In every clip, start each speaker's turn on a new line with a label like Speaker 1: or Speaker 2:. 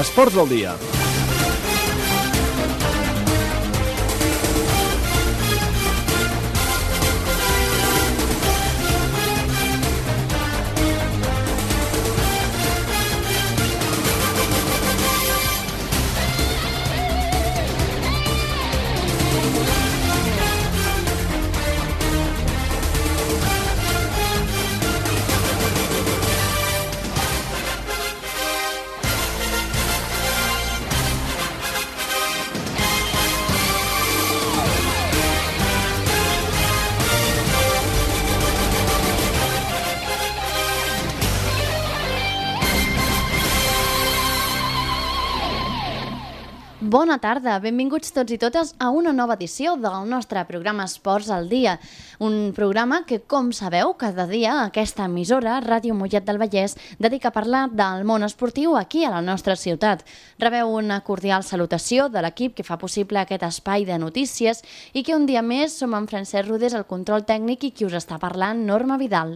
Speaker 1: Esports del dia.
Speaker 2: Bona tarda, benvinguts tots i totes a una nova edició del nostre programa Esports al Dia. Un programa que, com sabeu, cada dia aquesta emissora, Ràdio Mollet del Vallès, dedica a parlar del món esportiu aquí a la nostra ciutat. Rebeu una cordial salutació de l'equip que fa possible aquest espai de notícies i que un dia més som en Francesc Rodés, el control tècnic i qui us està parlant, Norma Vidal.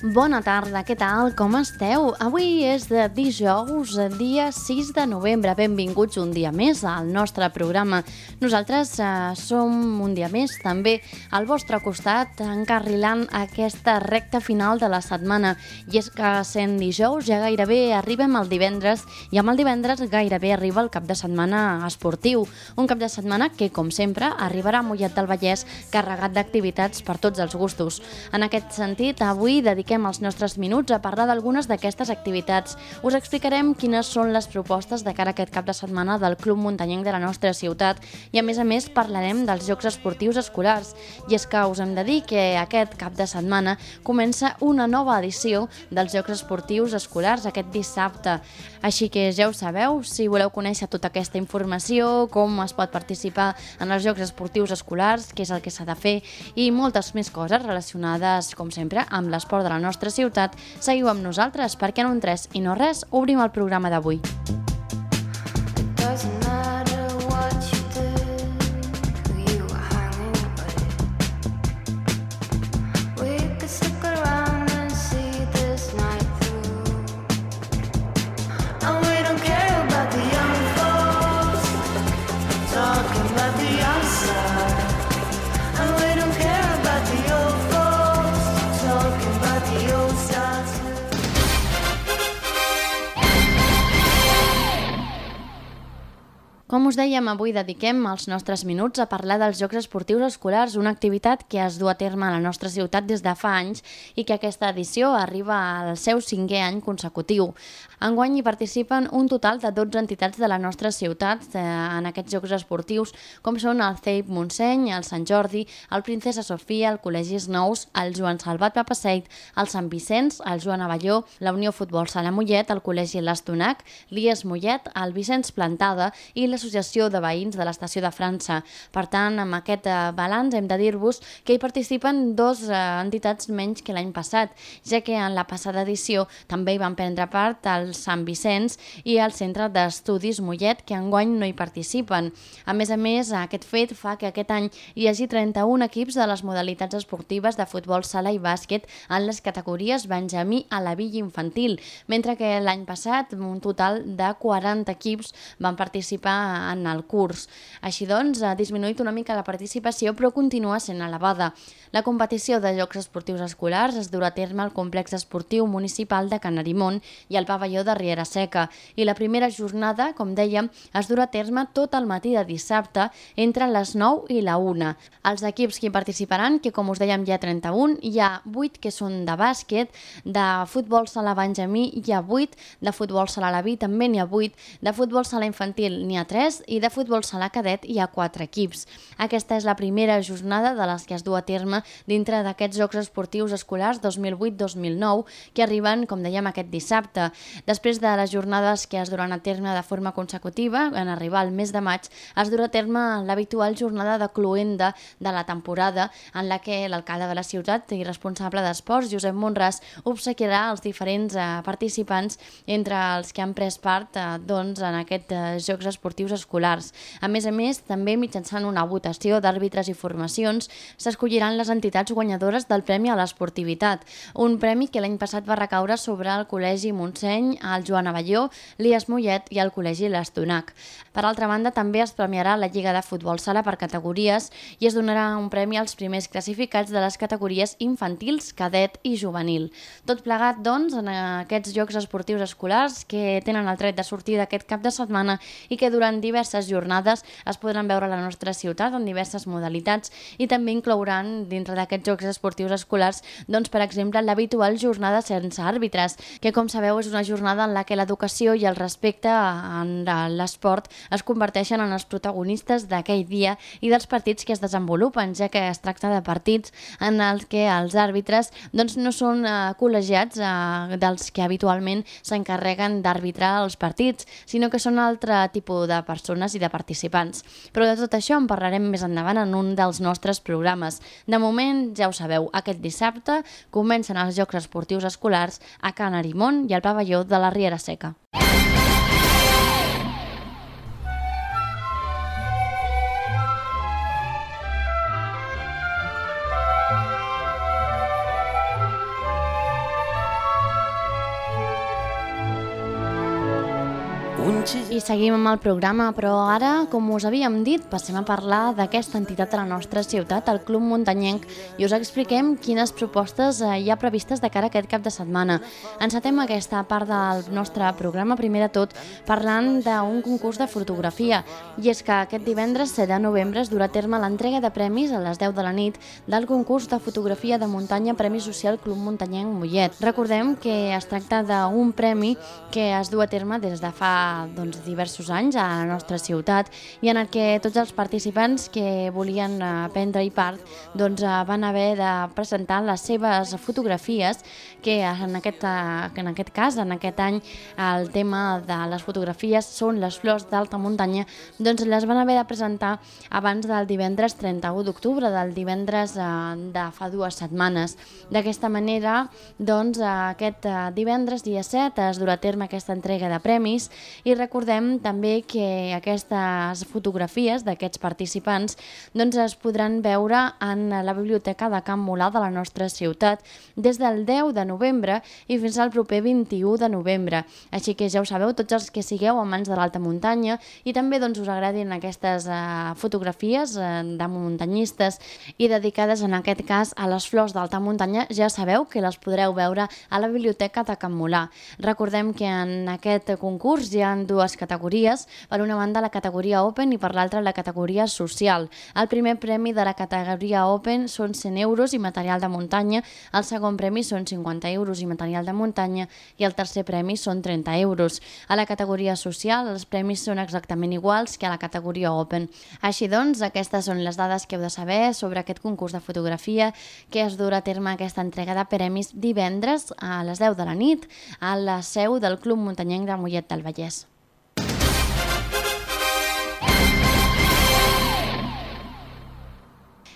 Speaker 2: Bona tarda, què tal? Com esteu? Avui és de dijous, dia 6 de novembre. Benvinguts un dia més al nostre programa. Nosaltres eh, som un dia més també al vostre costat encarrilant aquesta recta final de la setmana. I és que sent dijous ja gairebé arribem al divendres i amb el divendres gairebé arriba el cap de setmana esportiu. Un cap de setmana que, com sempre, arribarà a Mollet del Vallès carregat d'activitats per tots els gustos. En aquest sentit, avui dediquem dediquem els nostres minuts a parlar d'algunes d'aquestes activitats. Us explicarem quines són les propostes de cara a aquest cap de setmana del Club Muntanyenc de la nostra ciutat i, a més a més, parlarem dels Jocs Esportius Escolars. I és que us hem de dir que aquest cap de setmana comença una nova edició dels Jocs Esportius Escolars aquest dissabte. Així que ja ho sabeu, si voleu conèixer tota aquesta informació, com es pot participar en els Jocs Esportius Escolars, què és el que s'ha de fer i moltes més coses relacionades, com sempre, amb l'esport de la nostra ciutat, seguiu amb nosaltres perquè en un 3 i no res obrim el programa d'avui.
Speaker 3: Doesn't did,
Speaker 2: Com us dèiem, avui dediquem els nostres minuts a parlar dels Jocs Esportius Escolars, una activitat que es du a terme a la nostra ciutat des de fa anys i que aquesta edició arriba al seu cinquè any consecutiu. Enguany hi participen un total de 12 entitats de la nostra ciutat eh, en aquests Jocs Esportius, com són el CEIP Montseny, el Sant Jordi, el Princesa Sofia, el Col·legis Nous, el Joan Salvat Papaseit, el Sant Vicenç, el Joan Avelló, la Unió Futbol Sala Mollet, el Col·legi L'Estonac, l'IES Mollet, el Vicenç Plantada i l'Associació de Veïns de l'Estació de França. Per tant, amb aquest eh, balanç hem de dir-vos que hi participen dos eh, entitats menys que l'any passat, ja que en la passada edició també hi van prendre part el Sant Vicenç i el Centre d'Estudis Mollet, que enguany no hi participen. A més a més, aquest fet fa que aquest any hi hagi 31 equips de les modalitats esportives de futbol sala i bàsquet en les categories Benjamí a la Villa Infantil, mentre que l'any passat un total de 40 equips van participar en el curs. Així doncs, ha disminuït una mica la participació, però continua sent elevada. La competició de Jocs Esportius Escolars es durà a terme al complex esportiu municipal de Canarimont i al pavelló de Riera Seca, i la primera jornada, com dèiem, es durà a terme tot el matí de dissabte entre les 9 i la 1. Els equips que hi participaran, que com us dèiem hi ha 31, hi ha 8 que són de bàsquet, de futbol sala Benjamí hi ha 8, de futbol sala Laví també n'hi ha 8, de futbol sala infantil n'hi ha 3 i de futbol sala cadet hi ha 4 equips. Aquesta és la primera jornada de les que es du a terme dintre d'aquests Jocs Esportius Escolars 2008-2009 que arriben, com dèiem, aquest dissabte. Després de les jornades que es duran a terme de forma consecutiva, en arribar al mes de maig, es durà a terme l'habitual jornada de cluenda de la temporada en la que l'alcalde de la ciutat i responsable d'esports, Josep Monràs, obsequiarà els diferents eh, participants entre els que han pres part eh, doncs, en aquests eh, Jocs Esportius escolars. A més a més, també mitjançant una votació d'àrbitres i formacions s'escolliran les entitats guanyadores del Premi a l'Esportivitat, un premi que l'any passat va recaure sobre el Col·legi Montseny, el Joan Avelló, l'Ias Mollet i el Col·legi l'Estonac. Per altra banda, també es premiarà la Lliga de Futbol Sala per categories i es donarà un premi als primers classificats de les categories infantils, cadet i juvenil. Tot plegat, doncs, en aquests Jocs Esportius Escolars que tenen el tret de sortir d'aquest cap de setmana i que durant diverses jornades es podran veure a la nostra ciutat en diverses modalitats i també inclouran dintre d'aquests Jocs Esportius Escolars, doncs, per exemple, l'habitual jornada sense àrbitres, que com sabeu és una jornada en la que l'educació i el respecte en l'esport es converteixen en els protagonistes d'aquell dia i dels partits que es desenvolupen, ja que es tracta de partits en els que els àrbitres doncs, no són eh, col·legiats eh, dels que habitualment s'encarreguen d'arbitrar els partits, sinó que són altre tipus de persones i de participants. Però de tot això en parlarem més endavant en un dels nostres programes. De moment, ja ho sabeu, aquest dissabte comencen els Jocs Esportius Escolars a Can Arimont i al pavelló de la Riera Seca. I seguim amb el programa, però ara, com us havíem dit, passem a parlar d'aquesta entitat a la nostra ciutat, el Club Muntanyenc, i us expliquem quines propostes eh, hi ha previstes de cara a aquest cap de setmana. Encetem aquesta part del nostre programa, primer de tot, parlant d'un concurs de fotografia, i és que aquest divendres 7 de novembre es durà a terme l'entrega de premis a les 10 de la nit del concurs de fotografia de muntanya Premi Social Club Muntanyenc Mollet. Recordem que es tracta d'un premi que es du a terme des de fa doncs, diversos anys a la nostra ciutat i en el que tots els participants que volien eh, prendre-hi part doncs, eh, van haver de presentar les seves fotografies que en aquest, eh, en aquest cas, en aquest any, el tema de les fotografies són les flors d'alta muntanya, doncs les van haver de presentar abans del divendres 31 d'octubre, del divendres de fa dues setmanes. D'aquesta manera, doncs, aquest divendres, dia 7, es durà a terme aquesta entrega de premis i recordem també que aquestes fotografies d'aquests participants doncs es podran veure en la biblioteca de Camp Molà de la nostra ciutat des del 10 de novembre i fins al proper 21 de novembre. Així que ja ho sabeu, tots els que sigueu amants de l'alta muntanya i també doncs, us agradin aquestes uh, fotografies uh, de muntanyistes i dedicades en aquest cas a les flors d'alta muntanya, ja sabeu que les podreu veure a la biblioteca de Camp Molà. Recordem que en aquest concurs hi ha dues categories, per una banda la categoria Open i per l'altra la categoria Social. El primer premi de la categoria Open són 100 euros i material de muntanya, el segon premi són 50 euros i material de muntanya i el tercer premi són 30 euros. A la categoria Social els premis són exactament iguals que a la categoria Open. Així doncs, aquestes són les dades que heu de saber sobre aquest concurs de fotografia que es durà a terme aquesta entrega de premis divendres a les 10 de la nit a la seu del Club Muntanyenc de Mollet del Vallès.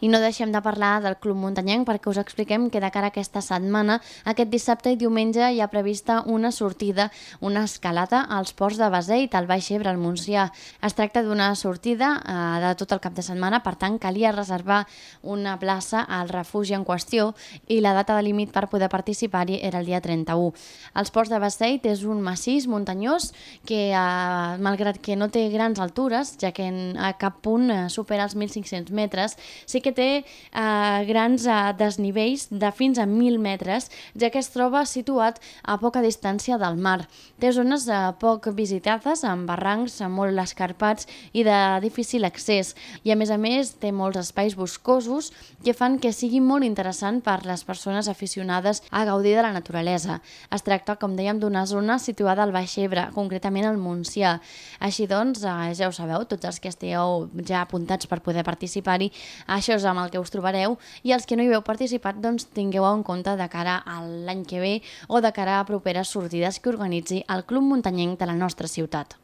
Speaker 2: I no deixem de parlar del Club Muntanyenc perquè us expliquem que de cara a aquesta setmana, aquest dissabte i diumenge hi ha prevista una sortida, una escalada als ports de Baseit, al Baix Ebre, al Montsià. Es tracta d'una sortida eh, de tot el cap de setmana, per tant calia reservar una plaça al refugi en qüestió i la data de límit per poder participar-hi era el dia 31. Els ports de Baseit és un massís muntanyós que, eh, malgrat que no té grans altures, ja que en, a cap punt eh, supera els 1.500 metres, sí que té eh, grans eh, desnivells de fins a 1.000 metres, ja que es troba situat a poca distància del mar. Té zones eh, poc visitades, amb barrancs molt escarpats i de difícil accés, i a més a més té molts espais boscosos que fan que sigui molt interessant per les persones aficionades a gaudir de la naturalesa. Es tracta, com dèiem, d'una zona situada al Baix Ebre, concretament al Montsià. Així doncs, ja ho sabeu, tots els que esteu ja apuntats per poder participar-hi, això és amb el que us trobareu i els que no hi heu participat doncs tingueu en compte de cara a l'any que ve o de cara a properes sortides que organitzi el Club Muntanyenc de la nostra ciutat.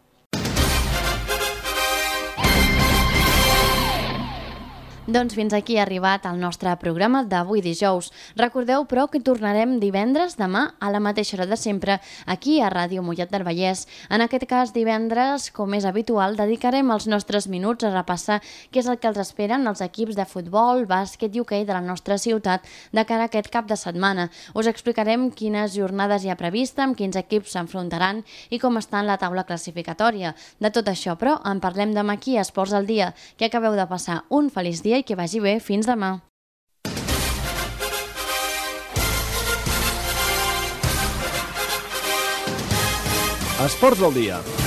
Speaker 2: Doncs fins aquí ha arribat el nostre programa d'avui dijous. Recordeu, però, que tornarem divendres demà a la mateixa hora de sempre aquí a Ràdio Mollet del Vallès. En aquest cas, divendres, com és habitual, dedicarem els nostres minuts a repassar què és el que els esperen els equips de futbol, bàsquet i hoquei de la nostra ciutat de cara a aquest cap de setmana. Us explicarem quines jornades hi ha prevista, amb quins equips s'enfrontaran i com està en la taula classificatòria. De tot això, però, en parlem demà aquí a Esports al Dia, que acabeu de passar un feliç dia i que vagi bé. Fins demà.
Speaker 1: Esports del dia.